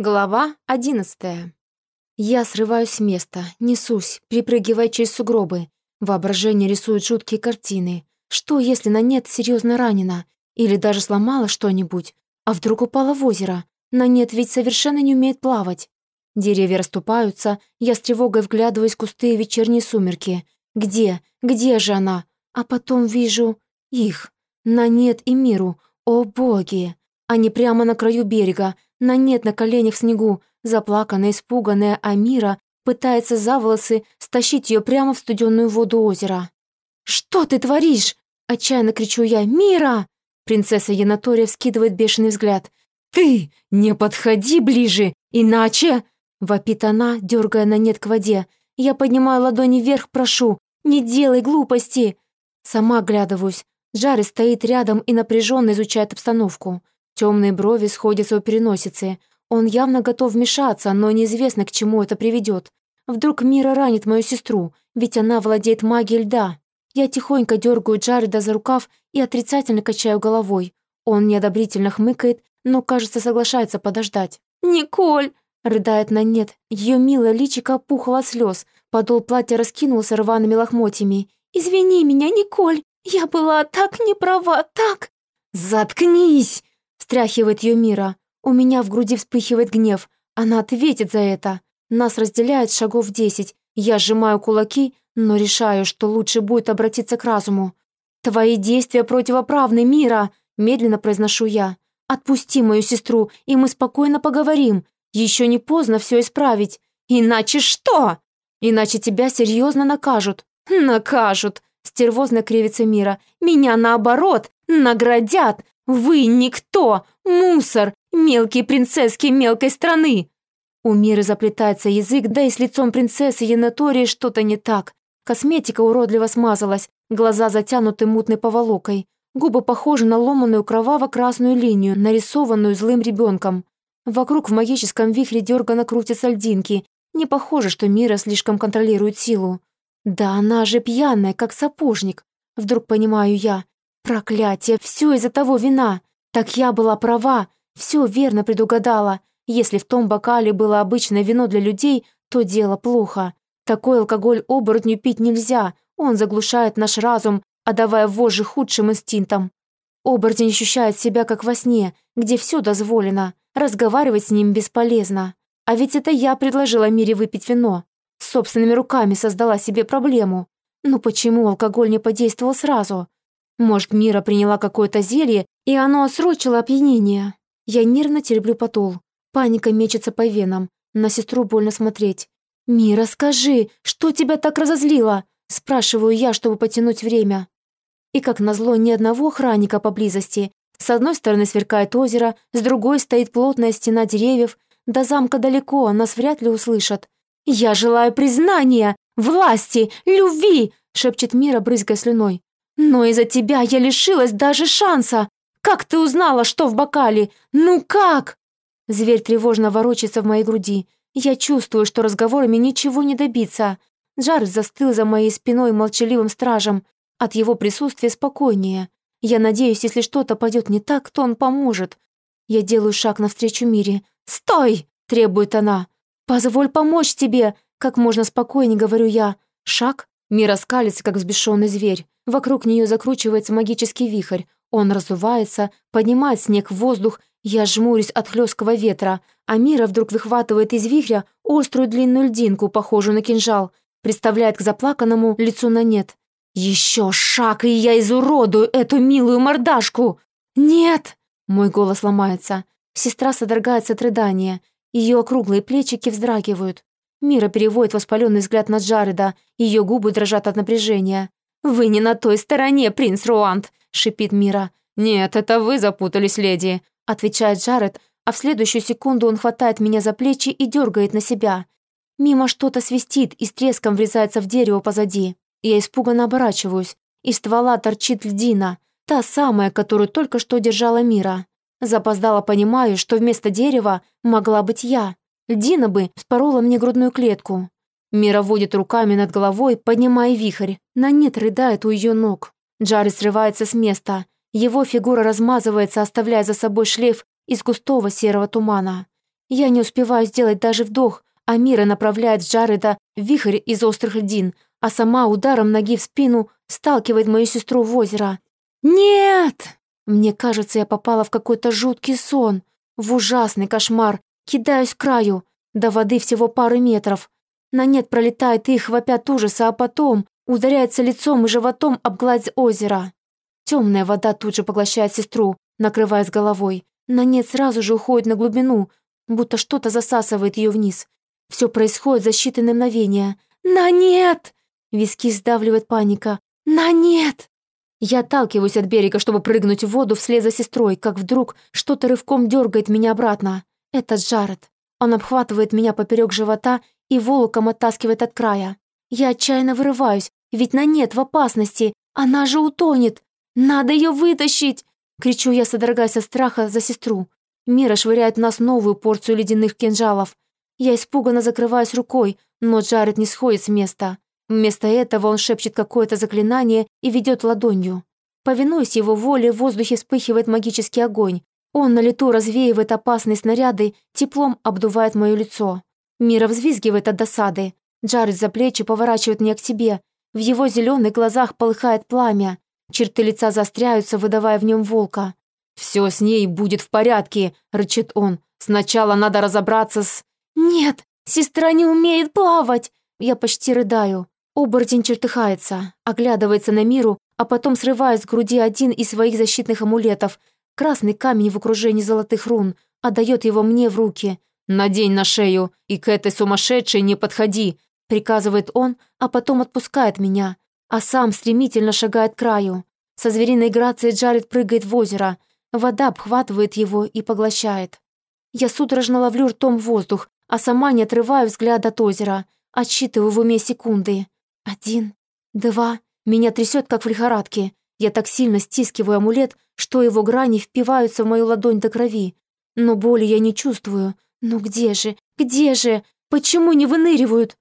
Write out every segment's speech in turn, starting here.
Глава одиннадцатая. Я срываюсь с места, несусь, припрыгивая через сугробы. Воображение рисует жуткие картины. Что, если на нет серьезно ранена? Или даже сломала что-нибудь? А вдруг упала в озеро? На нет ведь совершенно не умеет плавать. Деревья расступаются, я с тревогой вглядываюсь в кусты вечерние сумерки. Где? Где же она? А потом вижу их. На нет и миру. О боги! Они прямо на краю берега, на нет на коленях в снегу, заплаканная, испуганная Амира пытается за волосы стащить ее прямо в студенную воду озера. «Что ты творишь?» – отчаянно кричу я. «Мира!» Принцесса Янатория вскидывает бешеный взгляд. «Ты не подходи ближе, иначе...» Вопит она, дергая на нет к воде. Я поднимаю ладони вверх, прошу. «Не делай глупости!» Сама оглядываюсь. Джарри стоит рядом и напряженно изучает обстановку. Темные брови сходятся у переносицы. Он явно готов вмешаться, но неизвестно, к чему это приведет. Вдруг Мира ранит мою сестру, ведь она владеет магией льда. Я тихонько дергаю Джареда за рукав и отрицательно качаю головой. Он неодобрительно хмыкает, но, кажется, соглашается подождать. «Николь!» — рыдает на нет. Ее милое личико опухло слез. Подол платья раскинулся рваными лохмотьями. «Извини меня, Николь! Я была так не права, так...» «Заткнись!» Встряхивает ее Мира. У меня в груди вспыхивает гнев. Она ответит за это. Нас разделяет шагов десять. Я сжимаю кулаки, но решаю, что лучше будет обратиться к разуму. «Твои действия противоправны, Мира!» Медленно произношу я. «Отпусти мою сестру, и мы спокойно поговорим. Еще не поздно все исправить. Иначе что? Иначе тебя серьезно накажут». «Накажут!» Стервозно кривится Мира. «Меня наоборот! Наградят! Вы никто! Мусор! Мелкие принцесски мелкой страны!» У Миры заплетается язык, да и с лицом принцессы Янатории что-то не так. Косметика уродливо смазалась, глаза затянуты мутной поволокой. Губы похожи на ломаную кроваво-красную линию, нарисованную злым ребенком. Вокруг в магическом вихре дергано крутятся льдинки. Не похоже, что Мира слишком контролирует силу. Да она же пьяная, как сапожник. Вдруг понимаю я. Проклятие, все из-за того вина. Так я была права, все верно предугадала. Если в том бокале было обычное вино для людей, то дело плохо. Такой алкоголь оборотню пить нельзя, он заглушает наш разум, отдавая вожжи худшим инстинктам. Оборотень ощущает себя как во сне, где все дозволено, разговаривать с ним бесполезно. А ведь это я предложила Мире выпить вино. Собственными руками создала себе проблему. Ну почему алкоголь не подействовал сразу? Может, Мира приняла какое-то зелье, и оно отсрочило опьянение. Я нервно тереблю потол. Паника мечется по венам. На сестру больно смотреть. «Мира, скажи, что тебя так разозлило?» Спрашиваю я, чтобы потянуть время. И как назло, ни одного охранника поблизости. С одной стороны сверкает озеро, с другой стоит плотная стена деревьев. До замка далеко, нас вряд ли услышат. «Я желаю признания, власти, любви!» шепчет Мира, брызгая слюной. Но из-за тебя я лишилась даже шанса. Как ты узнала, что в бокале? Ну как?» Зверь тревожно ворочается в моей груди. Я чувствую, что разговорами ничего не добиться. Джар застыл за моей спиной молчаливым стражем. От его присутствия спокойнее. Я надеюсь, если что-то пойдет не так, то он поможет. Я делаю шаг навстречу Мире. «Стой!» – требует она. «Позволь помочь тебе!» – как можно спокойнее говорю я. Шаг. Мира скалится, как взбешенный зверь. Вокруг нее закручивается магический вихрь. Он разувается, поднимает снег в воздух. Я жмурюсь от хлесткого ветра, а Мира вдруг выхватывает из вихря острую длинную льдинку, похожую на кинжал, представляет к заплаканному лицу на нет. «Еще шаг, и я изуродую эту милую мордашку!» «Нет!» — мой голос ломается. Сестра содрогается от рыдания. Ее округлые плечики вздрагивают. Мира переводит воспаленный взгляд на Джареда, ее губы дрожат от напряжения. «Вы не на той стороне, принц Руант!» — шипит Мира. «Нет, это вы запутались, леди!» — отвечает Джаред, а в следующую секунду он хватает меня за плечи и дергает на себя. Мимо что-то свистит и с треском врезается в дерево позади. Я испуганно оборачиваюсь. Из ствола торчит льдина, та самая, которую только что держала Мира. Запоздала понимаю, что вместо дерева могла быть я. Льдина бы спорола мне грудную клетку. Мира водит руками над головой, поднимая вихрь. На нет рыдает у ее ног. Джарри срывается с места. Его фигура размазывается, оставляя за собой шлейф из густого серого тумана. Я не успеваю сделать даже вдох, а Мира направляет Джареда в вихрь из острых льдин, а сама ударом ноги в спину сталкивает мою сестру в озеро. «Нет!» Мне кажется, я попала в какой-то жуткий сон, в ужасный кошмар, кидаюсь к краю, до воды всего пары метров. На нет пролетает их, вопят ужаса, а потом ударяется лицом и животом об гладь озера. Темная вода тут же поглощает сестру, накрывая с головой. На нет сразу же уходит на глубину, будто что-то засасывает ее вниз. Все происходит за считанные мгновения. «На нет!» Виски сдавливает паника. «На нет!» Я отталкиваюсь от берега, чтобы прыгнуть в воду вслед за сестрой, как вдруг что-то рывком дергает меня обратно. Это Джаред. Он обхватывает меня поперек живота и волоком оттаскивает от края. Я отчаянно вырываюсь, ведь на нет в опасности. Она же утонет. Надо ее вытащить! Кричу я, содрогаясь от страха за сестру. Мира швыряет в нас новую порцию ледяных кинжалов. Я испуганно закрываюсь рукой, но Джаред не сходит с места. Вместо этого он шепчет какое-то заклинание и ведет ладонью. Повинуясь его воле, в воздухе вспыхивает магический огонь. Он на лету развеивает опасные снаряды, теплом обдувает мое лицо. Мира взвизгивает от досады. Джаред за плечи поворачивает меня к себе. В его зеленых глазах полыхает пламя. Черты лица заостряются, выдавая в нем волка. «Все с ней будет в порядке», — рычит он. «Сначала надо разобраться с...» «Нет, сестра не умеет плавать!» Я почти рыдаю. Оборотень чертыхается, оглядывается на миру, а потом срывает с груди один из своих защитных амулетов, красный камень в окружении золотых рун, отдает его мне в руки. «Надень на шею, и к этой сумасшедшей не подходи», приказывает он, а потом отпускает меня, а сам стремительно шагает к краю. Со звериной грацией Джаред прыгает в озеро, вода обхватывает его и поглощает. Я судорожно ловлю ртом воздух, а сама не отрываю взгляд от озера, отсчитываю в уме секунды. Один, два. Меня трясет, как в лихорадке. Я так сильно стискиваю амулет, что его грани впиваются в мою ладонь до крови. Но боли я не чувствую. Ну где же? Где же? Почему не выныривают?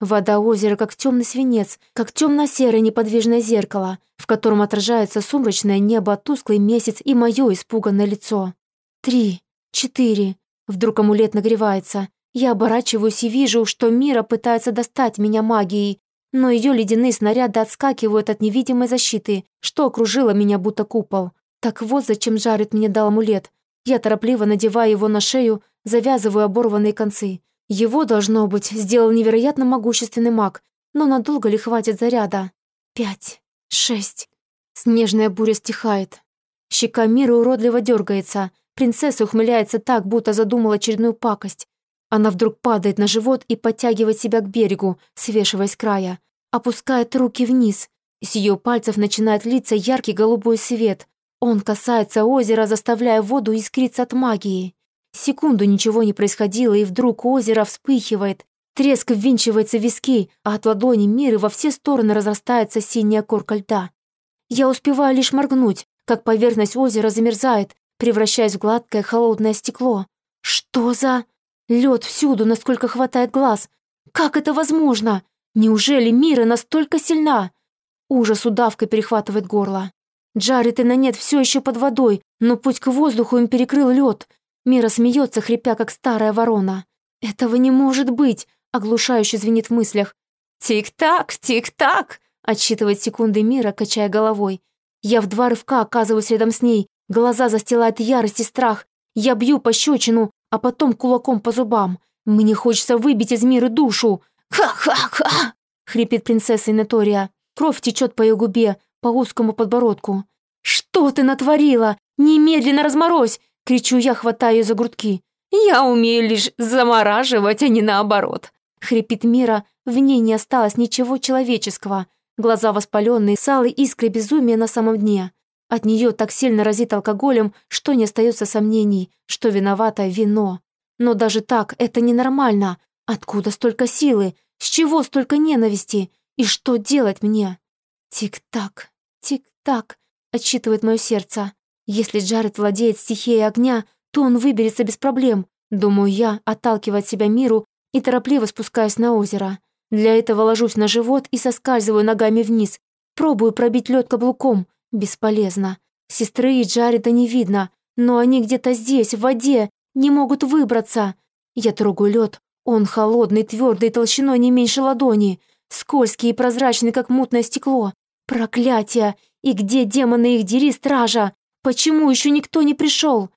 Вода озера как темный свинец, как темно-серое неподвижное зеркало, в котором отражается сумрачное небо, тусклый месяц и мое испуганное лицо. Три, четыре. Вдруг амулет нагревается. Я оборачиваюсь и вижу, что Мира пытается достать меня магией, но ее ледяные снаряды отскакивают от невидимой защиты, что окружило меня будто купол. Так вот зачем жарит мне дал амулет. Я торопливо надеваю его на шею, завязываю оборванные концы. Его, должно быть, сделал невероятно могущественный маг, но надолго ли хватит заряда? Пять, шесть. Снежная буря стихает. Щека мира уродливо дергается. Принцесса ухмыляется так, будто задумала очередную пакость. Она вдруг падает на живот и подтягивает себя к берегу, свешиваясь с края. Опускает руки вниз. С ее пальцев начинает литься яркий голубой свет. Он касается озера, заставляя воду искриться от магии. Секунду ничего не происходило, и вдруг озеро вспыхивает. Треск ввинчивается в виски, а от ладони мира во все стороны разрастается синяя корка льда. Я успеваю лишь моргнуть, как поверхность озера замерзает, превращаясь в гладкое холодное стекло. Что за... Лед всюду, насколько хватает глаз. Как это возможно? Неужели Мира настолько сильна? Ужас удавкой перехватывает горло. Джаред и Нанет все еще под водой, но путь к воздуху им перекрыл лед. Мира смеется, хрипя, как старая ворона. «Этого не может быть!» — оглушающе звенит в мыслях. «Тик-так, тик-так!» — отсчитывает секунды Мира, качая головой. Я в два рывка оказываюсь рядом с ней. Глаза застилают ярость и страх. Я бью по щечину, а потом кулаком по зубам. Мне хочется выбить из мира душу. «Ха-ха-ха!» — хрипит принцесса Инатория. Кровь течет по ее губе, по узкому подбородку. «Что ты натворила? Немедленно разморозь!» — кричу я, хватая ее за грудки. «Я умею лишь замораживать, а не наоборот!» — хрипит Мира, в ней не осталось ничего человеческого. Глаза воспаленные, с алой искрой безумия на самом дне. От нее так сильно разит алкоголем, что не остается сомнений, что виновато вино. Но даже так это ненормально. Откуда столько силы? С чего столько ненависти? И что делать мне? Тик-так, тик-так, отсчитывает мое сердце. Если Джаред владеет стихией огня, то он выберется без проблем, думаю я, отталкивая от себя миру и торопливо спускаясь на озеро. Для этого ложусь на живот и соскальзываю ногами вниз. Пробую пробить лед каблуком, Бесполезно. Сестры и Джареда не видно, но они где-то здесь, в воде, не могут выбраться. Я трогаю лед. Он холодный, твердый, толщиной не меньше ладони. Скользкий и прозрачный, как мутное стекло. Проклятие! И где демоны их дери, стража? Почему еще никто не пришел?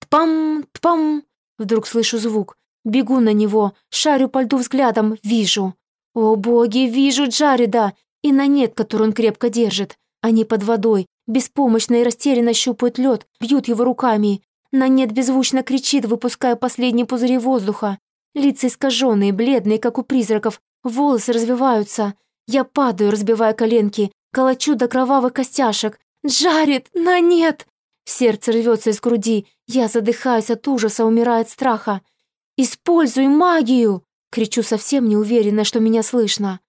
Тпам, тпам! Вдруг слышу звук. Бегу на него, шарю по льду взглядом, вижу. О боги, вижу Джареда! И на нет, который он крепко держит. Они под водой, беспомощно и растерянно щупают лед, бьют его руками. На нет беззвучно кричит, выпуская последние пузыри воздуха. Лица искаженные, бледные, как у призраков, волосы развиваются. Я падаю, разбивая коленки, колочу до кровавых костяшек. «Джаред, на нет!» Сердце рвется из груди, я задыхаюсь от ужаса, умирая от страха. «Используй магию!» Кричу совсем неуверенно, что меня слышно.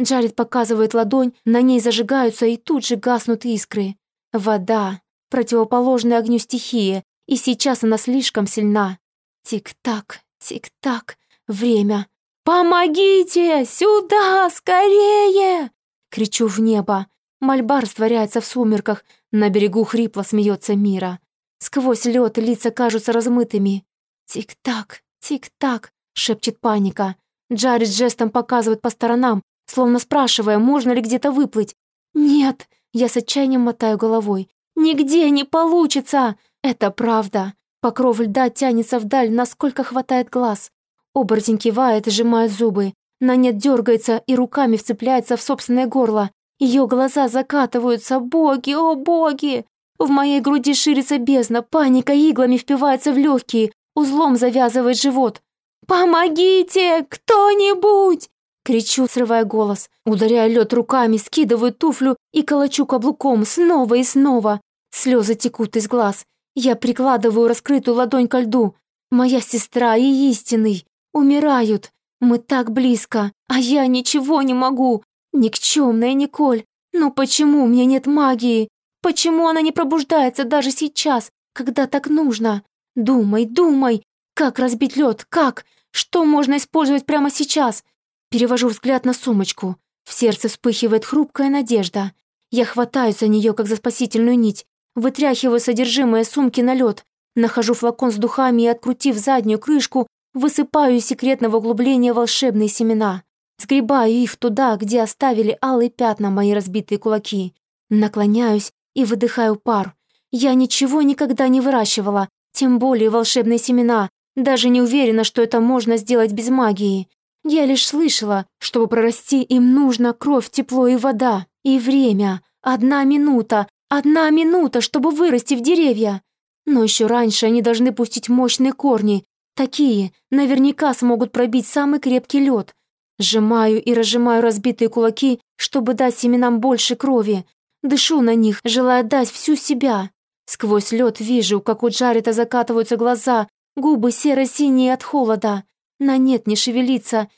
Джаред показывает ладонь, на ней зажигаются и тут же гаснут искры. Вода, противоположная огню стихия, и сейчас она слишком сильна. Тик-так, тик-так, время. «Помогите! Сюда! Скорее!» Кричу в небо. Мольба растворяется в сумерках, на берегу хрипло смеется Мира. Сквозь лед лица кажутся размытыми. «Тик-так, тик-так», — шепчет паника. Джаред жестом показывает по сторонам, словно спрашивая, можно ли где-то выплыть. «Нет!» — я с отчаянием мотаю головой. «Нигде не получится!» «Это правда!» Покров льда тянется вдаль, насколько хватает глаз. Оборотень кивает, сжимая зубы. Нанет дергается и руками вцепляется в собственное горло. Ее глаза закатываются. «Боги, о боги!» В моей груди ширится бездна, паника иглами впивается в легкие, узлом завязывает живот. «Помогите! Кто-нибудь!» Кричу, срывая голос, ударяя лед руками, скидываю туфлю и колочу каблуком снова и снова. Слезы текут из глаз. Я прикладываю раскрытую ладонь ко льду. Моя сестра и истинный умирают. Мы так близко, а я ничего не могу. Никчемная Николь. Но почему мне нет магии? Почему она не пробуждается даже сейчас, когда так нужно? Думай, думай. Как разбить лед? Как? Что можно использовать прямо сейчас? Перевожу взгляд на сумочку. В сердце вспыхивает хрупкая надежда. Я хватаюсь за нее, как за спасительную нить. Вытряхиваю содержимое сумки на лед. Нахожу флакон с духами и, открутив заднюю крышку, высыпаю из секретного углубления волшебные семена. Сгребаю их туда, где оставили алые пятна мои разбитые кулаки. Наклоняюсь и выдыхаю пар. Я ничего никогда не выращивала, тем более волшебные семена. Даже не уверена, что это можно сделать без магии. Я лишь слышала, чтобы прорасти им нужно кровь, тепло и вода. И время. Одна минута. Одна минута, чтобы вырасти в деревья. Но еще раньше они должны пустить мощные корни. Такие наверняка смогут пробить самый крепкий лед. Сжимаю и разжимаю разбитые кулаки, чтобы дать семенам больше крови. Дышу на них, желая дать всю себя. Сквозь лед вижу, как у Джареда закатываются глаза, губы серо-синие от холода. На нет не шевелится.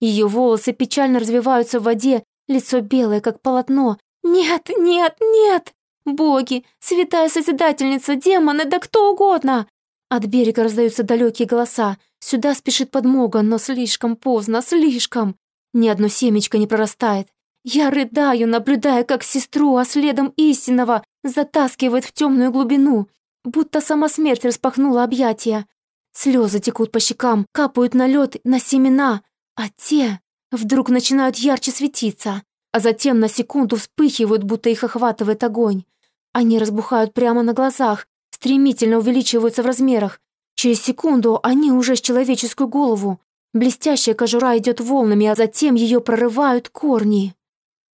Ее волосы печально развиваются в воде, лицо белое, как полотно. «Нет, нет, нет! Боги, святая Созидательница, демоны, да кто угодно!» От берега раздаются далекие голоса. Сюда спешит подмога, но слишком поздно, слишком. Ни одно семечко не прорастает. Я рыдаю, наблюдая, как сестру, а следом истинного, затаскивает в темную глубину, будто сама смерть распахнула объятия. Слезы текут по щекам, капают на лед, на семена, а те вдруг начинают ярче светиться, а затем на секунду вспыхивают, будто их охватывает огонь. Они разбухают прямо на глазах, стремительно увеличиваются в размерах. Через секунду они уже с человеческую голову. Блестящая кожура идет волнами, а затем ее прорывают корни.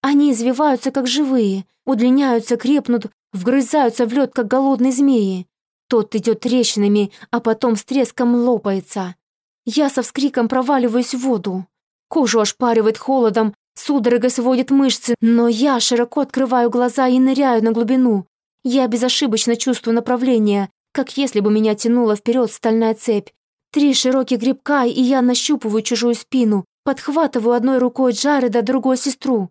Они извиваются, как живые, удлиняются, крепнут, вгрызаются в лед, как голодные змеи. Тот идет трещинами, а потом с треском лопается. Я со вскриком проваливаюсь в воду. Кожу ошпаривает холодом, судорога сводит мышцы, но я широко открываю глаза и ныряю на глубину. Я безошибочно чувствую направление, как если бы меня тянула вперед стальная цепь. Три широких грибка, и я нащупываю чужую спину, подхватываю одной рукой Джареда, другой сестру.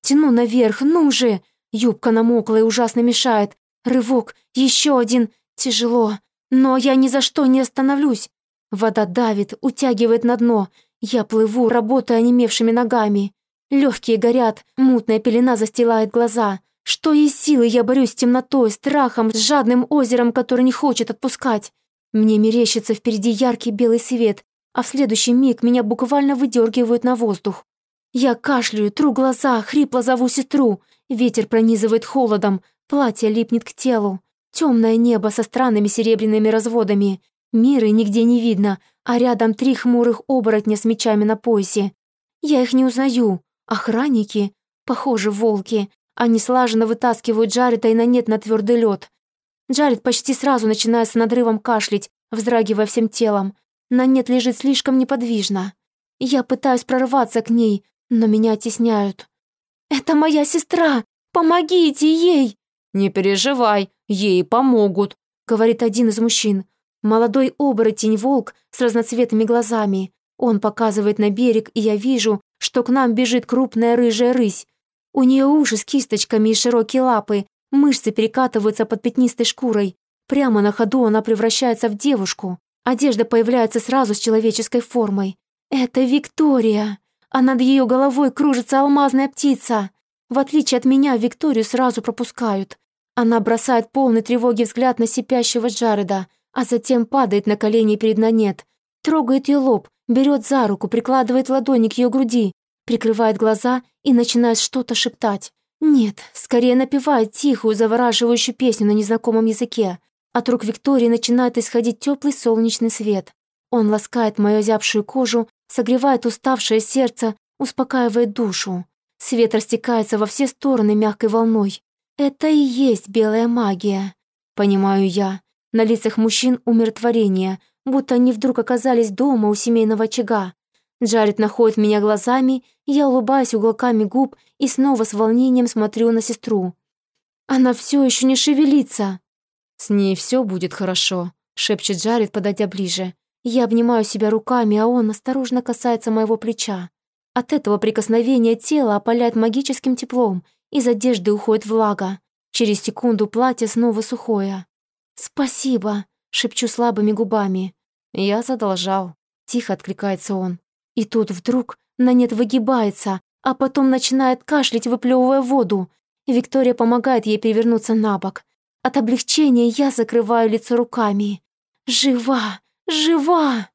Тяну наверх, ну же! Юбка намокла и ужасно мешает. Рывок, еще один, Тяжело, но я ни за что не остановлюсь. Вода давит, утягивает на дно. Я плыву, работая онемевшими ногами. Легкие горят, мутная пелена застилает глаза. Что есть силы, я борюсь с темнотой, страхом, с жадным озером, который не хочет отпускать. Мне мерещится впереди яркий белый свет, а в следующий миг меня буквально выдергивают на воздух. Я кашляю, тру глаза, хрипло зову сестру. Ветер пронизывает холодом, платье липнет к телу. Темное небо со странными серебряными разводами. Миры нигде не видно, а рядом три хмурых оборотня с мечами на поясе. Я их не узнаю. Охранники? Похоже, волки. Они слаженно вытаскивают Джареда и на нет на твердый лед. Джаред почти сразу начинает с надрывом кашлять, вздрагивая всем телом. На нет лежит слишком неподвижно. Я пытаюсь прорваться к ней, но меня оттесняют. «Это моя сестра! Помогите ей!» «Не переживай, ей помогут», — говорит один из мужчин. Молодой оборотень-волк с разноцветными глазами. Он показывает на берег, и я вижу, что к нам бежит крупная рыжая рысь. У нее уши с кисточками и широкие лапы, мышцы перекатываются под пятнистой шкурой. Прямо на ходу она превращается в девушку. Одежда появляется сразу с человеческой формой. Это Виктория а над ее головой кружится алмазная птица. В отличие от меня, Викторию сразу пропускают. Она бросает полный тревоги взгляд на сипящего Джареда, а затем падает на колени перед Нанет, трогает ее лоб, берет за руку, прикладывает ладони к ее груди, прикрывает глаза и начинает что-то шептать. Нет, скорее напевает тихую, завораживающую песню на незнакомом языке. От рук Виктории начинает исходить теплый солнечный свет. Он ласкает мою озябшую кожу согревает уставшее сердце, успокаивает душу. Свет растекается во все стороны мягкой волной. Это и есть белая магия. Понимаю я. На лицах мужчин умиротворение, будто они вдруг оказались дома у семейного очага. Джаред находит меня глазами, я улыбаюсь уголками губ и снова с волнением смотрю на сестру. Она все еще не шевелится. «С ней все будет хорошо», — шепчет Джаред, подойдя ближе. Я обнимаю себя руками, а он осторожно касается моего плеча. От этого прикосновения тело опаляет магическим теплом, из одежды уходит влага. Через секунду платье снова сухое. «Спасибо», — шепчу слабыми губами. «Я задолжал», — тихо откликается он. И тут вдруг Нанет выгибается, а потом начинает кашлять, выплевывая воду. Виктория помогает ей перевернуться на бок. От облегчения я закрываю лицо руками. «Жива! Жива!»